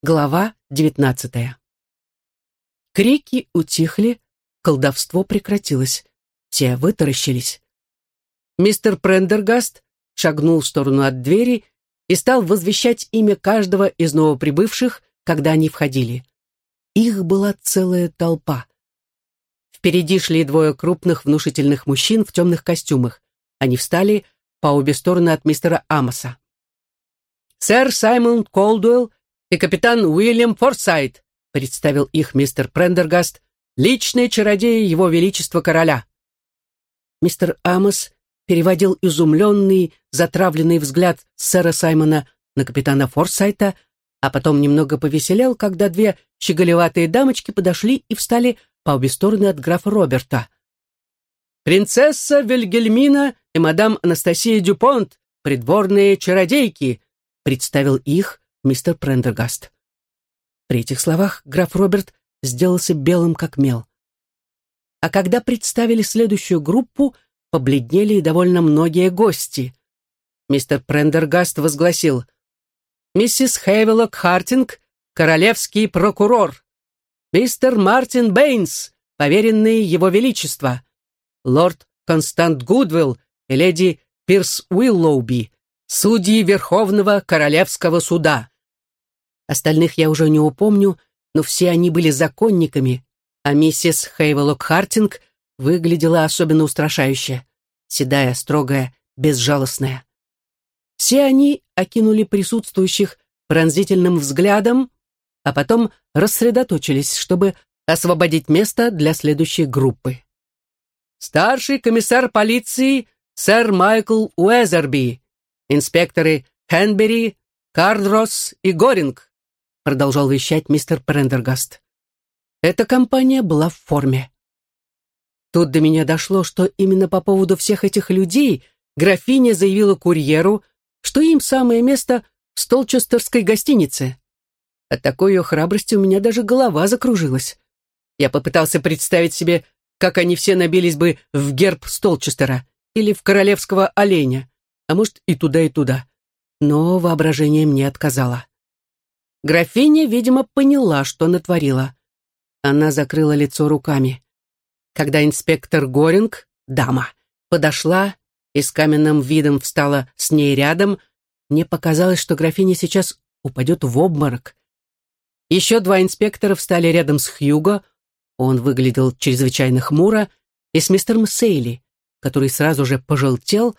Глава девятнадцатая. Крики утихли, колдовство прекратилось. Все вытаращились. Мистер Прендергаст шагнул в сторону от двери и стал возвещать имя каждого из новоприбывших, когда они входили. Их была целая толпа. Впереди шли двое крупных внушительных мужчин в темных костюмах. Они встали по обе стороны от мистера Амоса. Сэр Саймон Колдуэлл и капитан Уильям Форсайт», представил их мистер Прендергаст, личные чародеи его величества короля. Мистер Амос переводил изумленный, затравленный взгляд сэра Саймона на капитана Форсайта, а потом немного повеселел, когда две щеголеватые дамочки подошли и встали по обе стороны от графа Роберта. «Принцесса Вильгельмина и мадам Анастасия Дюпонт, придворные чародейки», представил их мистер Прендергаст. При этих словах граф Роберт сделался белым как мел. А когда представили следующую группу, побледнели и довольно многие гости. Мистер Прендергаст возгласил «Миссис Хейвелок Хартинг, королевский прокурор, мистер Мартин Бэйнс, поверенный его величества, лорд Констант Гудвилл и леди Пирс Уиллоуби, судьи Верховного Королевского суда. Остальных я уже не упомню, но все они были законниками, а миссис Хейвелок Хартинг выглядела особенно устрашающе. Седая, строгая, безжалостная. Все они окинули присутствующих пронзительным взглядом, а потом рассредоточились, чтобы освободить место для следующей группы. Старший комиссар полиции сэр Майкл Уэзерби, инспекторы Хенбери, Кардрос и Горинг, продолжал вещать мистер Прендергаст. Эта компания была в форме. Тут до меня дошло, что именно по поводу всех этих людей графиня заявила курьеру, что им самое место в Столчестерской гостинице. От такой ее храбрости у меня даже голова закружилась. Я попытался представить себе, как они все набились бы в герб Столчестера или в королевского оленя а может и туда, и туда. Но воображение мне отказало. Графиня, видимо, поняла, что натворила. Она закрыла лицо руками. Когда инспектор Горинг, дама, подошла и с каменным видом встала с ней рядом, мне показалось, что графиня сейчас упадет в обморок. Еще два инспектора встали рядом с Хьюго, он выглядел чрезвычайно хмуро, и с мистером Сейли, который сразу же пожелтел,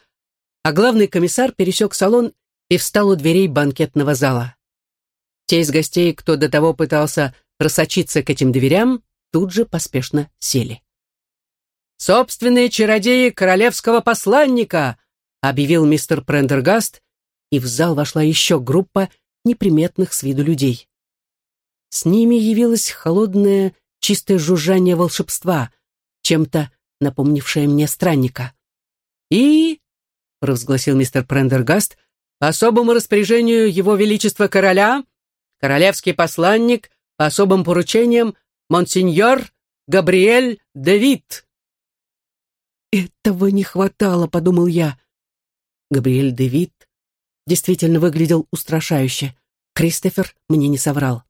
а главный комиссар пересек салон и встал у дверей банкетного зала. Те из гостей, кто до того пытался просочиться к этим дверям, тут же поспешно сели. «Собственные чародеи королевского посланника!» объявил мистер Прендергаст, и в зал вошла еще группа неприметных с виду людей. С ними явилось холодное, чистое жужжание волшебства, чем-то напомнившее мне странника. И провозгласил мистер Прендергаст, особому распоряжению Его Величества Короля, королевский посланник по особым поручениям монсеньор Габриэль Девит. «Этого не хватало», — подумал я. Габриэль Девит действительно выглядел устрашающе. Кристофер мне не соврал.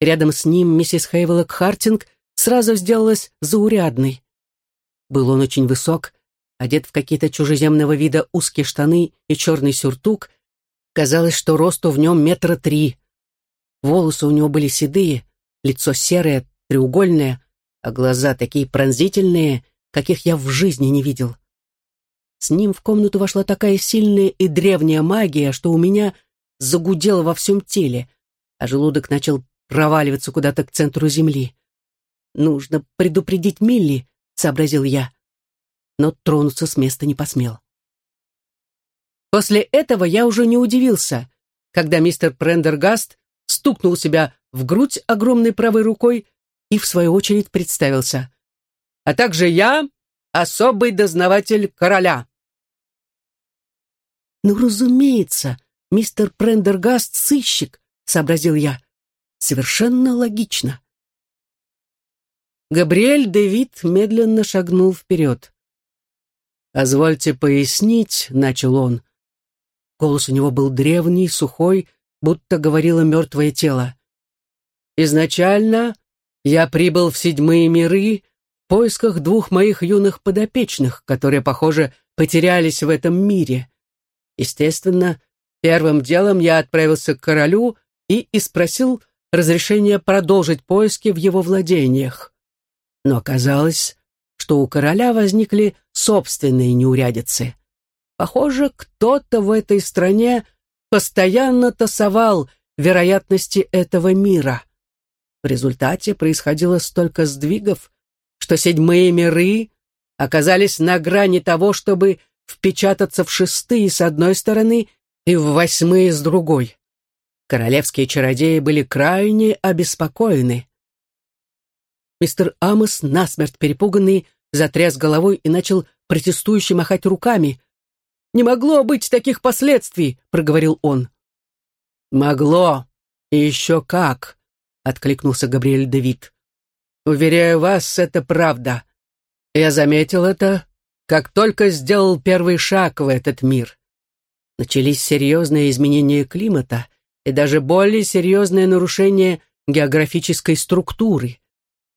Рядом с ним миссис Хейвелок Хартинг сразу сделалась заурядной. Был он очень высок, одет в какие-то чужеземного вида узкие штаны и черный сюртук. Казалось, что росту в нем метра три. Волосы у него были седые, лицо серое, треугольное, а глаза такие пронзительные, каких я в жизни не видел. С ним в комнату вошла такая сильная и древняя магия, что у меня загудело во всем теле, а желудок начал проваливаться куда-то к центру земли. «Нужно предупредить Милли», — сообразил я но тронуться с места не посмел. После этого я уже не удивился, когда мистер Прендергаст стукнул себя в грудь огромной правой рукой и, в свою очередь, представился. «А также я, особый дознаватель короля». «Ну, разумеется, мистер Прендергаст — сыщик», — сообразил я. «Совершенно логично». Габриэль Дэвид медленно шагнул вперед. «Позвольте пояснить», — начал он. Голос у него был древний, сухой, будто говорило мертвое тело. «Изначально я прибыл в седьмые миры в поисках двух моих юных подопечных, которые, похоже, потерялись в этом мире. Естественно, первым делом я отправился к королю и испросил разрешение продолжить поиски в его владениях. Но оказалось, что у короля возникли собственные неурядицы. Похоже, кто-то в этой стране постоянно тасовал вероятности этого мира. В результате происходило столько сдвигов, что седьмые миры оказались на грани того, чтобы впечататься в шестые с одной стороны и в восьмые с другой. Королевские чародеи были крайне обеспокоены. Мистер Амос, насмерть перепуганный, затряс головой и начал протестующе махать руками. «Не могло быть таких последствий!» — проговорил он. «Могло. И еще как!» — откликнулся Габриэль Давид. «Уверяю вас, это правда. Я заметил это, как только сделал первый шаг в этот мир. Начались серьезные изменения климата и даже более серьезное нарушение географической структуры.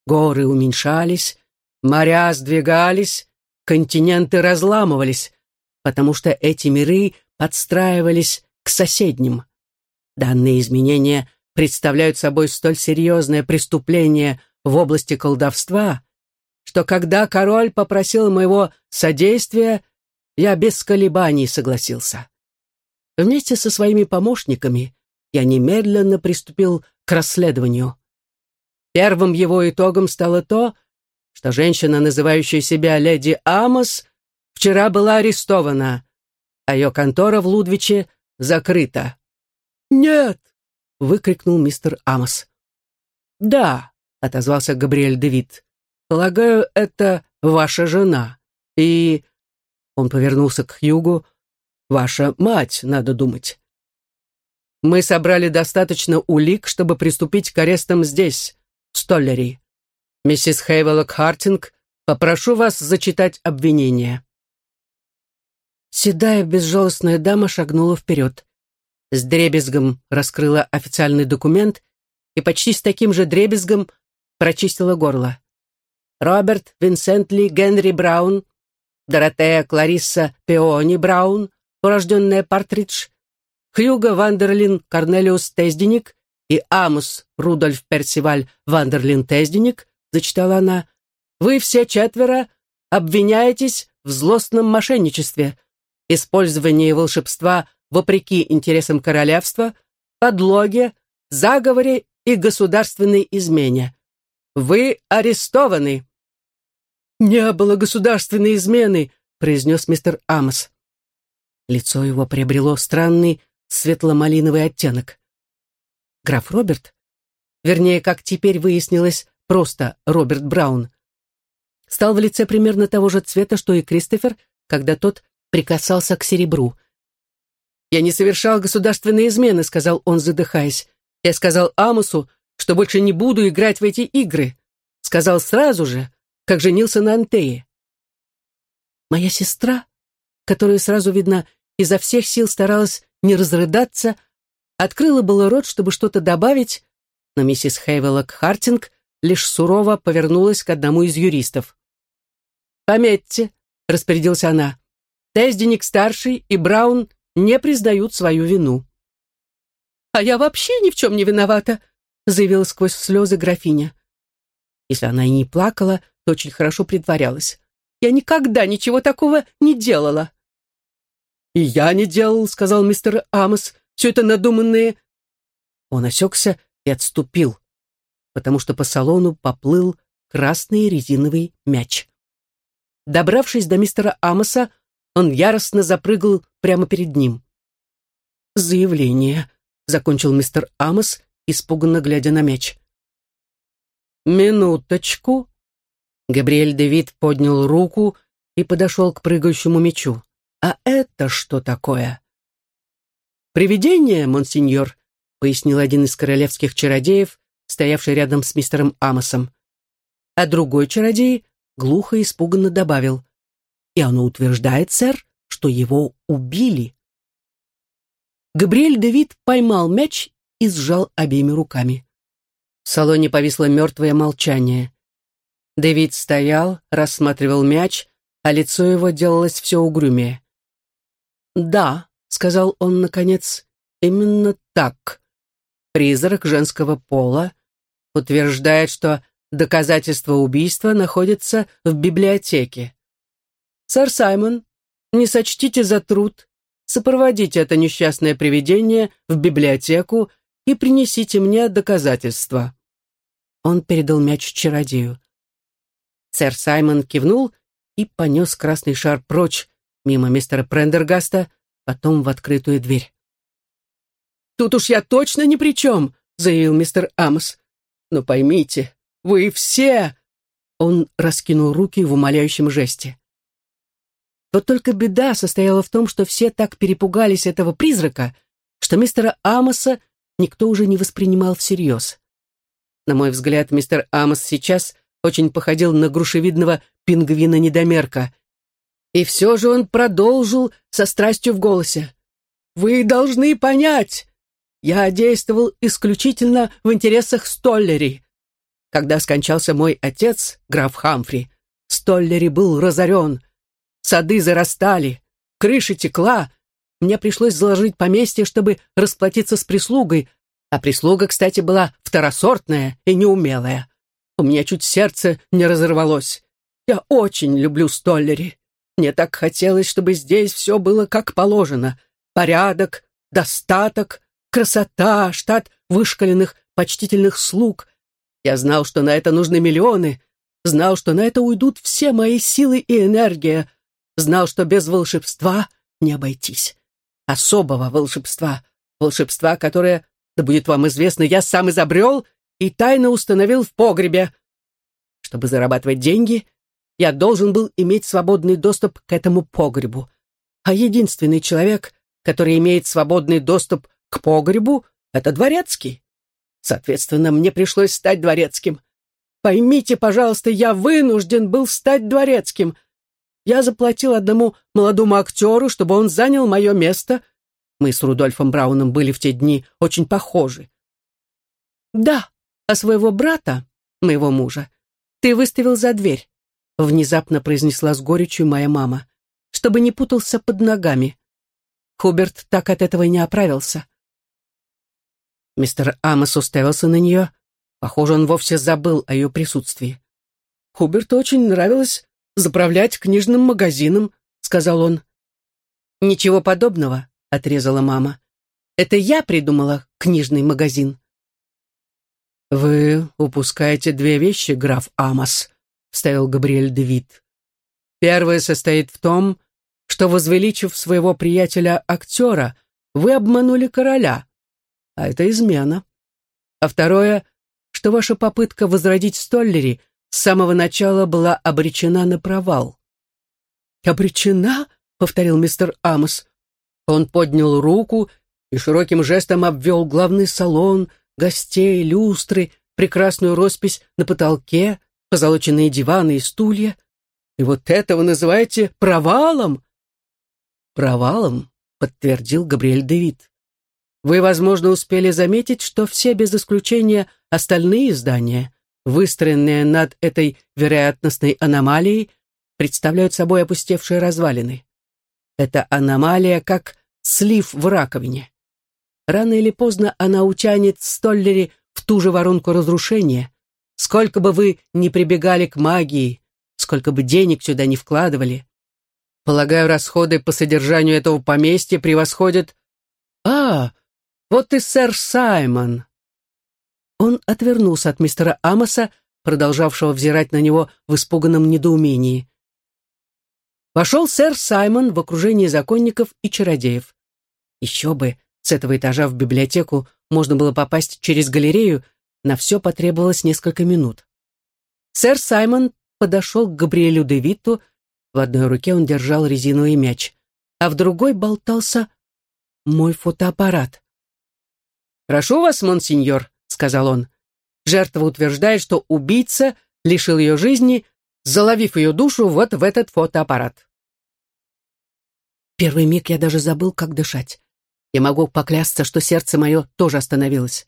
Горы уменьшались, моря сдвигались, континенты разламывались, потому что эти миры подстраивались к соседним. Данные изменения представляют собой столь серьезное преступление в области колдовства, что когда король попросил моего содействия, я без колебаний согласился. Вместе со своими помощниками я немедленно приступил к расследованию. Первым его итогом стало то, что женщина, называющая себя леди Амос, вчера была арестована, а ее контора в Лудвиче закрыта. «Нет!» — выкрикнул мистер Амос. «Да», — отозвался Габриэль Девит. «Полагаю, это ваша жена. И...» Он повернулся к Хьюгу. «Ваша мать, надо думать». «Мы собрали достаточно улик, чтобы приступить к арестам здесь, в Столлери. Миссис Хейвелок Хартинг, попрошу вас зачитать обвинение». Седая, безжалостная дама шагнула вперед. С дребезгом раскрыла официальный документ и почти с таким же дребезгом прочистила горло. Роберт Винсентли Генри Браун, Доротея Кларисса Пеони Браун, урожденная Партридж, Хьюго Вандерлин Корнелиус Тезденик и Амус Рудольф Персиваль Вандерлин Тезденик зачитала она, «Вы все четверо обвиняетесь в злостном мошенничестве, использовании волшебства вопреки интересам королевства, подлоге, заговоре и государственной измене. Вы арестованы!» «Не было государственной измены», — произнес мистер Амос. Лицо его приобрело странный светло-малиновый оттенок. Граф Роберт, вернее, как теперь выяснилось, просто Роберт Браун, стал в лице примерно того же цвета, что и Кристофер, когда тот прикасался к серебру. «Я не совершал государственные измены», — сказал он, задыхаясь. «Я сказал Амусу, что больше не буду играть в эти игры. Сказал сразу же, как женился на Антее». Моя сестра, которая сразу, видно, изо всех сил старалась не разрыдаться, открыла было рот, чтобы что-то добавить, но миссис Хейвелок Хартинг лишь сурово повернулась к одному из юристов. «Пометьте», — распорядилась она, — «Тезденик-старший и Браун не признают свою вину». «А я вообще ни в чем не виновата», — заявила сквозь слезы графиня. Если она и не плакала, то очень хорошо притворялась. «Я никогда ничего такого не делала». «И я не делал», — сказал мистер Амос. «Все это надуманные...» Он осекся и отступил потому что по салону поплыл красный резиновый мяч. Добравшись до мистера Амоса, он яростно запрыгал прямо перед ним. «Заявление», — закончил мистер Амос, испуганно глядя на мяч. «Минуточку». Габриэль Девид поднял руку и подошел к прыгающему мячу. «А это что такое?» «Привидение, монсеньор», — пояснил один из королевских чародеев, стоявший рядом с мистером Амосом. А другой чародей глухо и испуганно добавил. «И оно утверждает, сэр, что его убили». Габриэль Давид поймал мяч и сжал обеими руками. В салоне повисло мертвое молчание. Дэвид стоял, рассматривал мяч, а лицо его делалось все угрюмее. «Да», — сказал он наконец, — «именно так. Призрак женского пола утверждает, что доказательства убийства находятся в библиотеке. Сэр Саймон, не сочтите за труд, сопроводите это несчастное привидение в библиотеку и принесите мне доказательства». Он передал мяч чародею. Сэр Саймон кивнул и понес красный шар прочь, мимо мистера Прендергаста, потом в открытую дверь. «Тут уж я точно ни при чем», — заявил мистер Амос. «Но поймите, вы все...» Он раскинул руки в умоляющем жесте. Вот только беда состояла в том, что все так перепугались этого призрака, что мистера Амоса никто уже не воспринимал всерьез. На мой взгляд, мистер Амос сейчас очень походил на грушевидного пингвина-недомерка. И все же он продолжил со страстью в голосе. «Вы должны понять, я действовал исключительно в интересах Столлери. Когда скончался мой отец, граф Хамфри, Столлери был разорен, сады зарастали, крыша текла, мне пришлось заложить поместье, чтобы расплатиться с прислугой, а прислуга, кстати, была второсортная и неумелая. У меня чуть сердце не разорвалось. Я очень люблю Столлери. Мне так хотелось, чтобы здесь все было как положено. Порядок, достаток, красота, штат вышкаленных, почтительных слуг. Я знал, что на это нужны миллионы, знал, что на это уйдут все мои силы и энергия, знал, что без волшебства не обойтись. Особого волшебства, волшебства, которое, да будет вам известно, я сам изобрел и тайно установил в погребе. Чтобы зарабатывать деньги, я должен был иметь свободный доступ к этому погребу. А единственный человек, который имеет свободный доступ к погребу, это дворецкий. Соответственно, мне пришлось стать дворецким. Поймите, пожалуйста, я вынужден был стать дворецким. Я заплатил одному молодому актеру, чтобы он занял мое место. Мы с Рудольфом Брауном были в те дни очень похожи. Да, а своего брата, моего мужа, ты выставил за дверь внезапно произнесла с горечью моя мама, чтобы не путался под ногами. Хуберт так от этого и не оправился. Мистер Амос уставился на нее. Похоже, он вовсе забыл о ее присутствии. «Хуберту очень нравилось заправлять книжным магазином», — сказал он. «Ничего подобного», — отрезала мама. «Это я придумала книжный магазин». «Вы упускаете две вещи, граф Амос», вставил Габриэль Девит. Первое состоит в том, что, возвеличив своего приятеля-актера, вы обманули короля, а это измена. А второе, что ваша попытка возродить Столлери с самого начала была обречена на провал. «Обречена?» — повторил мистер Амос. Он поднял руку и широким жестом обвел главный салон, гостей, люстры, прекрасную роспись на потолке, позолоченные диваны и стулья. И вот это вы называете провалом? Провалом, подтвердил Габриэль Девит. Вы, возможно, успели заметить, что все без исключения остальные здания, выстроенные над этой вероятностной аномалией, представляют собой опустевшие развалины. Эта аномалия как слив в раковине. Рано или поздно она утянет Столлери в ту же воронку разрушения, Сколько бы вы ни прибегали к магии, сколько бы денег сюда не вкладывали, полагаю, расходы по содержанию этого поместья превосходят... А, вот и сэр Саймон. Он отвернулся от мистера Амоса, продолжавшего взирать на него в испуганном недоумении. Вошел сэр Саймон в окружении законников и чародеев. Еще бы, с этого этажа в библиотеку можно было попасть через галерею, на все потребовалось несколько минут. Сэр Саймон подошел к Габриэлю де Витту, в одной руке он держал резиновый мяч, а в другой болтался мой фотоаппарат. «Прошу вас, монсеньор», — сказал он. Жертва утверждает, что убийца лишил ее жизни, заловив ее душу вот в этот фотоаппарат. Первый миг я даже забыл, как дышать. Я могу поклясться, что сердце мое тоже остановилось.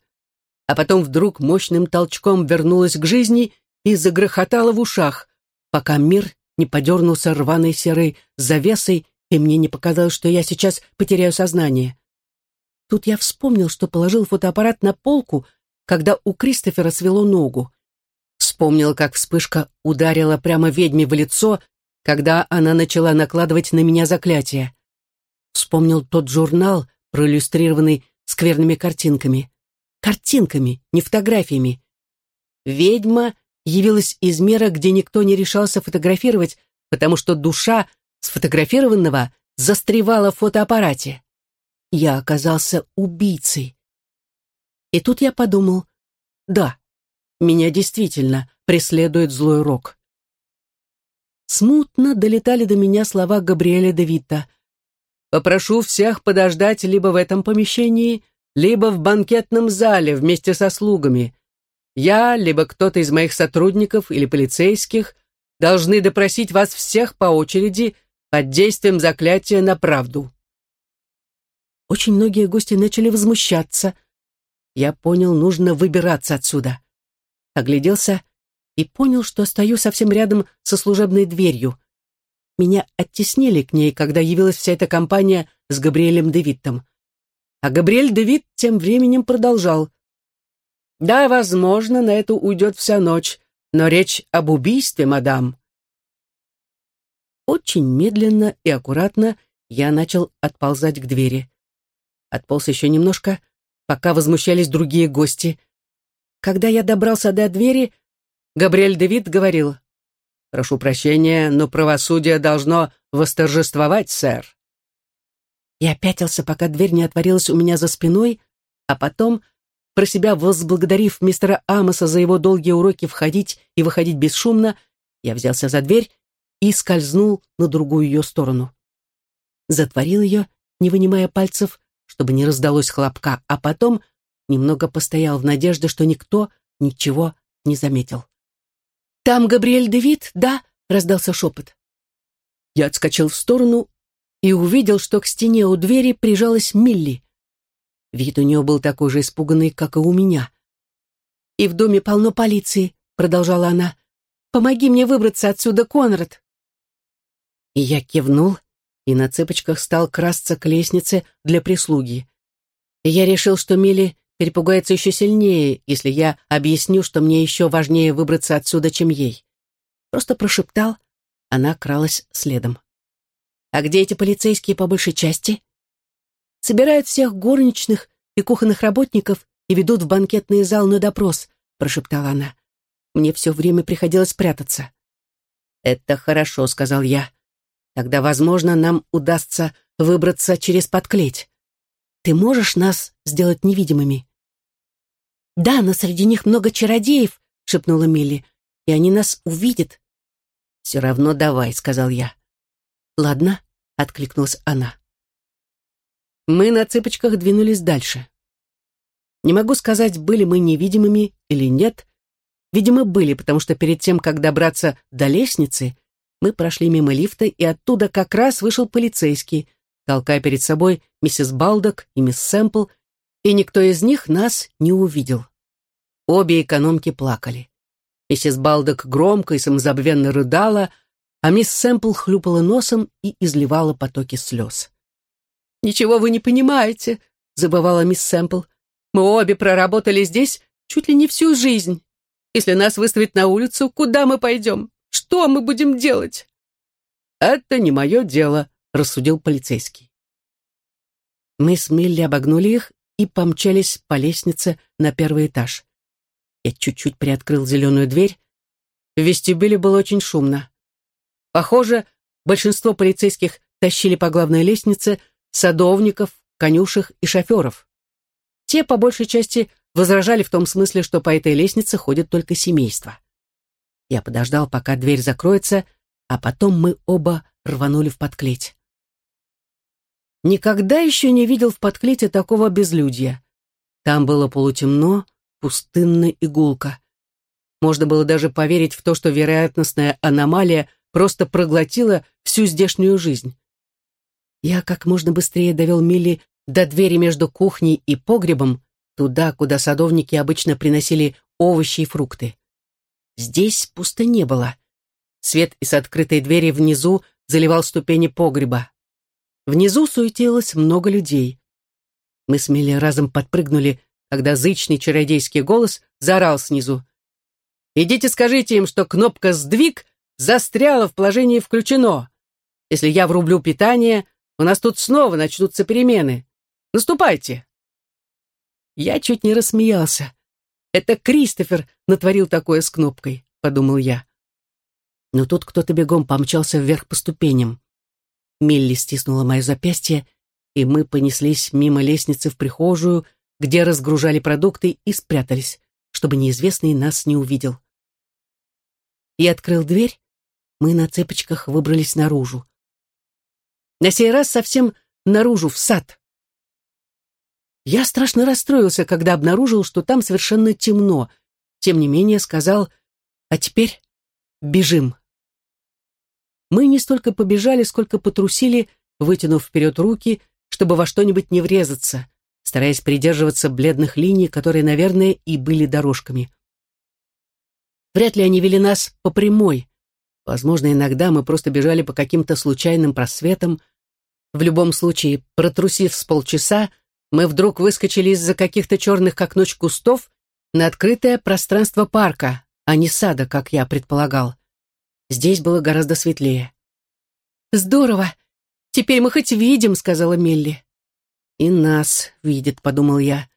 А потом вдруг мощным толчком вернулось к жизни и загрохотало в ушах, пока мир не подернулся рваной серой завесой, и мне не показалось, что я сейчас потеряю сознание. Тут я вспомнил, что положил фотоаппарат на полку, когда у Кристофера свело ногу. Вспомнил, как вспышка ударила прямо ведьме в лицо, когда она начала накладывать на меня заклятие. Вспомнил тот журнал, проиллюстрированный скверными картинками. Картинками, не фотографиями. Ведьма явилась из мира, где никто не решался фотографировать, потому что душа сфотографированного застревала в фотоаппарате. Я оказался убийцей. И тут я подумал, да, меня действительно преследует злой рок. Смутно долетали до меня слова Габриэля де. «Попрошу всех подождать либо в этом помещении, либо в банкетном зале вместе со слугами. Я, либо кто-то из моих сотрудников или полицейских должны допросить вас всех по очереди под действием заклятия на правду». Очень многие гости начали возмущаться. Я понял, нужно выбираться отсюда. Огляделся и понял, что стою совсем рядом со служебной дверью. Меня оттеснили к ней, когда явилась вся эта компания с Габриэлем Девиттом. А Габриэль Девитт тем временем продолжал. Да, возможно, на это уйдет вся ночь, но речь об убийстве, мадам. Очень медленно и аккуратно я начал отползать к двери. Отполз еще немножко, пока возмущались другие гости. Когда я добрался до двери, Габриэль Девит говорил, «Прошу прощения, но правосудие должно восторжествовать, сэр». Я пятился, пока дверь не отворилась у меня за спиной, а потом про себя возблагодарив мистера Амоса за его долгие уроки входить и выходить бесшумно, я взялся за дверь и скользнул на другую ее сторону. Затворил ее, не вынимая пальцев, чтобы не раздалось хлопка, а потом немного постоял в надежде, что никто ничего не заметил. «Там Габриэль Девит, да?» — раздался шепот. Я отскочил в сторону и увидел, что к стене у двери прижалась Милли. Вид у нее был такой же испуганный, как и у меня. «И в доме полно полиции», — продолжала она. «Помоги мне выбраться отсюда, Конрад!» И я кивнул и на цыпочках стал красться к лестнице для прислуги. И я решил, что Милли перепугается еще сильнее, если я объясню, что мне еще важнее выбраться отсюда, чем ей. Просто прошептал, она кралась следом. «А где эти полицейские по большей части?» собирают всех горничных и кухонных работников и ведут в банкетный зал на допрос», — прошептала она. «Мне все время приходилось прятаться». «Это хорошо», — сказал я. «Тогда, возможно, нам удастся выбраться через подклеть. Ты можешь нас сделать невидимыми?» «Да, но среди них много чародеев», — шепнула Милли, «и они нас увидят». «Все равно давай», — сказал я. «Ладно», — откликнулась она. Мы на цыпочках двинулись дальше. Не могу сказать, были мы невидимыми или нет. Видимо, были, потому что перед тем, как добраться до лестницы, мы прошли мимо лифта, и оттуда как раз вышел полицейский, толкая перед собой миссис Балдок и мисс Сэмпл, и никто из них нас не увидел. Обе экономки плакали. Миссис Балдок громко и самозабвенно рыдала, а мисс Сэмпл хлюпала носом и изливала потоки слез. «Ничего вы не понимаете», — забывала мисс Сэмпл. «Мы обе проработали здесь чуть ли не всю жизнь. Если нас выставить на улицу, куда мы пойдем? Что мы будем делать?» «Это не мое дело», — рассудил полицейский. Мы с Милли обогнули их и помчались по лестнице на первый этаж. Я чуть-чуть приоткрыл зеленую дверь. В вестибюле было очень шумно. Похоже, большинство полицейских тащили по главной лестнице садовников, конюшек и шоферов. Те, по большей части, возражали в том смысле, что по этой лестнице ходят только семейства. Я подождал, пока дверь закроется, а потом мы оба рванули в подклеть. Никогда еще не видел в подклете такого безлюдья. Там было полутемно, пустынно и гулко. Можно было даже поверить в то, что вероятностная аномалия просто проглотила всю здешнюю жизнь. Я как можно быстрее довел Милли до двери между кухней и погребом, туда, куда садовники обычно приносили овощи и фрукты. Здесь пусто не было. Свет из открытой двери внизу заливал ступени погреба. Внизу суетилось много людей. Мы с Милли разом подпрыгнули, когда зычный чародейский голос заорал снизу. «Идите скажите им, что кнопка «Сдвиг» застряла в положении «Включено». Если я врублю питание, у нас тут снова начнутся перемены. Наступайте!» Я чуть не рассмеялся. «Это Кристофер натворил такое с кнопкой», — подумал я. Но тут кто-то бегом помчался вверх по ступеням. Милли стиснула мое запястье, и мы понеслись мимо лестницы в прихожую, где разгружали продукты и спрятались, чтобы неизвестный нас не увидел. Я открыл дверь, мы на цепочках выбрались наружу. На сей раз совсем наружу, в сад. Я страшно расстроился, когда обнаружил, что там совершенно темно. Тем не менее сказал, а теперь бежим. Мы не столько побежали, сколько потрусили, вытянув вперед руки, чтобы во что-нибудь не врезаться, стараясь придерживаться бледных линий, которые, наверное, и были дорожками. Вряд ли они вели нас по прямой, Возможно, иногда мы просто бежали по каким-то случайным просветам. В любом случае, протрусив с полчаса, мы вдруг выскочили из-за каких-то черных как ночь кустов на открытое пространство парка, а не сада, как я предполагал. Здесь было гораздо светлее. «Здорово! Теперь мы хоть видим», — сказала Мелли. «И нас видит», — подумал я.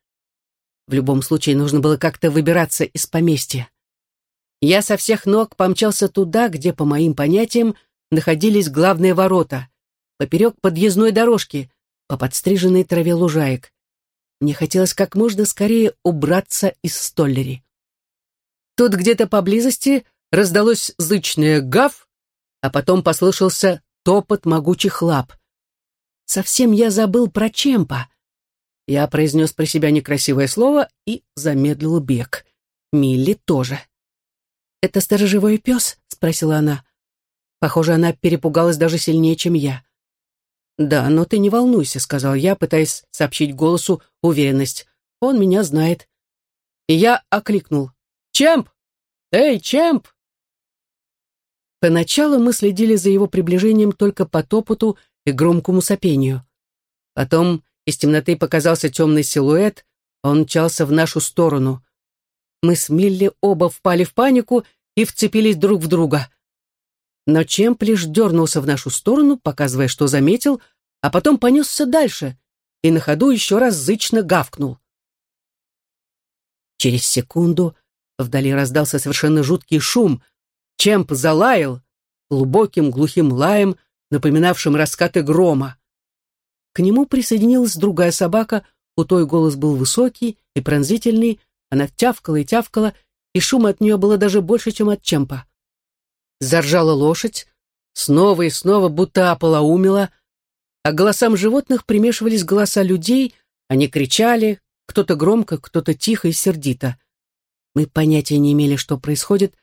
В любом случае, нужно было как-то выбираться из поместья. Я со всех ног помчался туда, где, по моим понятиям, находились главные ворота, поперек подъездной дорожки, по подстриженной траве лужаек. Мне хотелось как можно скорее убраться из столлери. Тут где-то поблизости раздалось зычное гав, а потом послышался топот могучих лап. Совсем я забыл про Чемпа. Я произнес про себя некрасивое слово и замедлил бег. Милли тоже. «Это сторожевой пес?» — спросила она. Похоже, она перепугалась даже сильнее, чем я. «Да, но ты не волнуйся», — сказал я, пытаясь сообщить голосу уверенность. «Он меня знает». И я окликнул. «Чемп! Эй, Чемп!» Поначалу мы следили за его приближением только по топоту и громкому сопению. Потом из темноты показался темный силуэт, он мчался в нашу сторону. Мы с Милли оба впали в панику и вцепились друг в друга. Но Чемп лишь дернулся в нашу сторону, показывая, что заметил, а потом понесся дальше и на ходу еще раз зычно гавкнул. Через секунду вдали раздался совершенно жуткий шум. Чемп залаял глубоким глухим лаем, напоминавшим раскаты грома. К нему присоединилась другая собака, у той голос был высокий и пронзительный, она тявкала и тявкала, и шума от нее было даже больше, чем от Чемпа. Заржала лошадь, снова и снова будто ополоумела, а к голосам животных примешивались голоса людей, они кричали, кто-то громко, кто-то тихо и сердито. Мы понятия не имели, что происходит,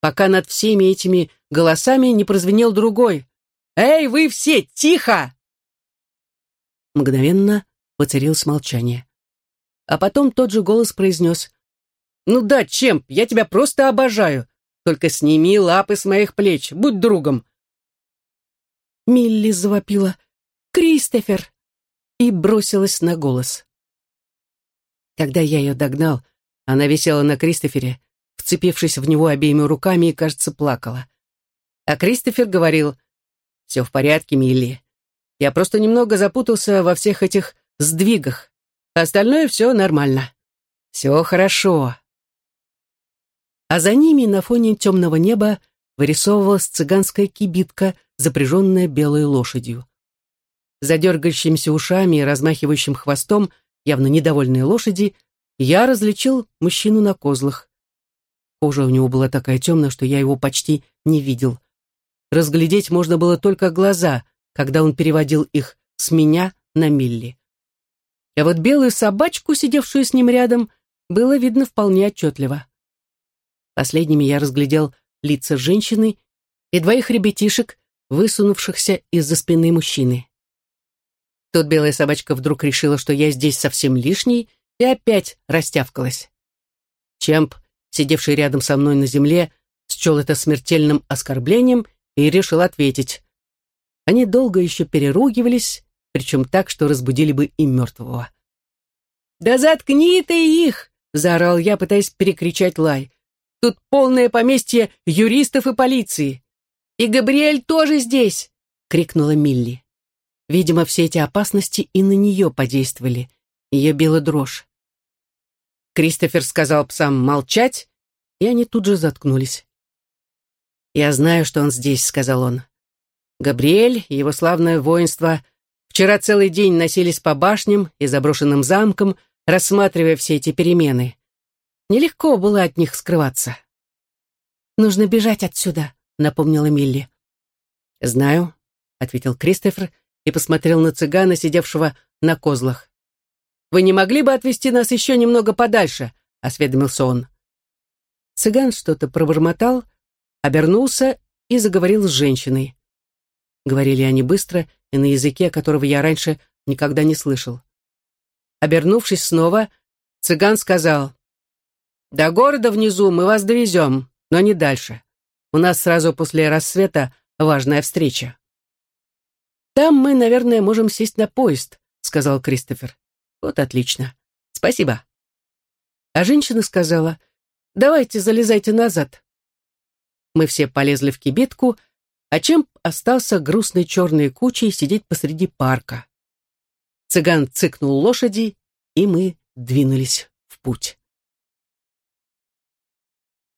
пока над всеми этими голосами не прозвенел другой. «Эй, вы все, тихо!» Мгновенно воцарилось молчание. А потом тот же голос произнес. «Ну да, Чемп, я тебя просто обожаю. Только сними лапы с моих плеч, будь другом». Милли завопила. «Кристофер!» и бросилась на голос. Когда я ее догнал, она висела на Кристофере, вцепившись в него обеими руками и, кажется, плакала. А Кристофер говорил, «Все в порядке, Милли. Я просто немного запутался во всех этих сдвигах. Остальное все нормально. Все хорошо. А за ними на фоне темного неба вырисовывалась цыганская кибитка, запряженная белой лошадью. За ушами и размахивающим хвостом, явно недовольной лошади, я различил мужчину на козлах. Кожа у него была такая темная, что я его почти не видел. Разглядеть можно было только глаза, когда он переводил их с меня на Милли. А вот белую собачку, сидевшую с ним рядом, было видно вполне отчетливо. Последними я разглядел лица женщины и двоих ребятишек, высунувшихся из-за спины мужчины. Тут белая собачка вдруг решила, что я здесь совсем лишний, и опять растявкалась. Чемп, сидевший рядом со мной на земле, счел это смертельным оскорблением и решил ответить. Они долго еще переругивались, причем так, что разбудили бы и мертвого. «Да заткни ты их!» — заорал я, пытаясь перекричать лай. «Тут полное поместье юристов и полиции. И Габриэль тоже здесь!» — крикнула Милли. Видимо, все эти опасности и на нее подействовали. Ее била дрожь. Кристофер сказал псам молчать, и они тут же заткнулись. «Я знаю, что он здесь», — сказал он. Габриэль его славное воинство вчера целый день носились по башням и заброшенным замкам, рассматривая все эти перемены. Нелегко было от них скрываться. «Нужно бежать отсюда», — напомнила Милли. «Знаю», — ответил Кристофер и посмотрел на цыгана, сидевшего на козлах. «Вы не могли бы отвезти нас еще немного подальше?» — осведомился он. Цыган что-то пробормотал, обернулся и заговорил с женщиной. Говорили они быстро и на языке, которого я раньше никогда не слышал. Обернувшись снова, цыган сказал, «До города внизу мы вас довезем, но не дальше. У нас сразу после рассвета важная встреча». «Там мы, наверное, можем сесть на поезд», — сказал Кристофер. «Вот отлично. Спасибо». А женщина сказала, «Давайте залезайте назад». Мы все полезли в кибитку, а Чемп остался грустной черной кучей сидеть посреди парка. Цыган цыкнул лошади, и мы двинулись в путь.